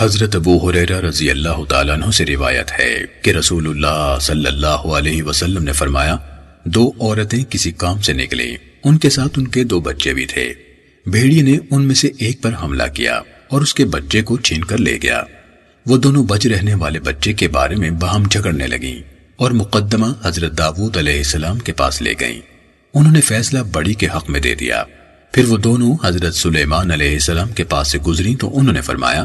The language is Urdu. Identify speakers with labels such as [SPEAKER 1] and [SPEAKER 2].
[SPEAKER 1] حضرت ابو حریرہ رضی اللہ تعالیٰ عنہ سے روایت ہے کہ رسول اللہ صلی اللہ علیہ وسلم نے فرمایا، دو عورتیں کسی کام سے نکلیں، ان کے ساتھ ان کے دو بچے بھی تھے۔ بھیڑی نے ان میں سے ایک پر حملہ کیا اور اس کے بچے کو چھین کر لے گیا۔ وہ دونوں بچ رہنے والے بچے کے بارے میں باہم جھگڑنے لگیں اور مقدمہ حضرت داود علیہ السلام کے پاس لے گئیں۔ انہوں نے فیصلہ بڑی کے حق میں دے دیا۔ پھر وہ دونوں حضرت سلیمان علیہ السلام کے پاس سے گزری تو انہوں نے فرمایا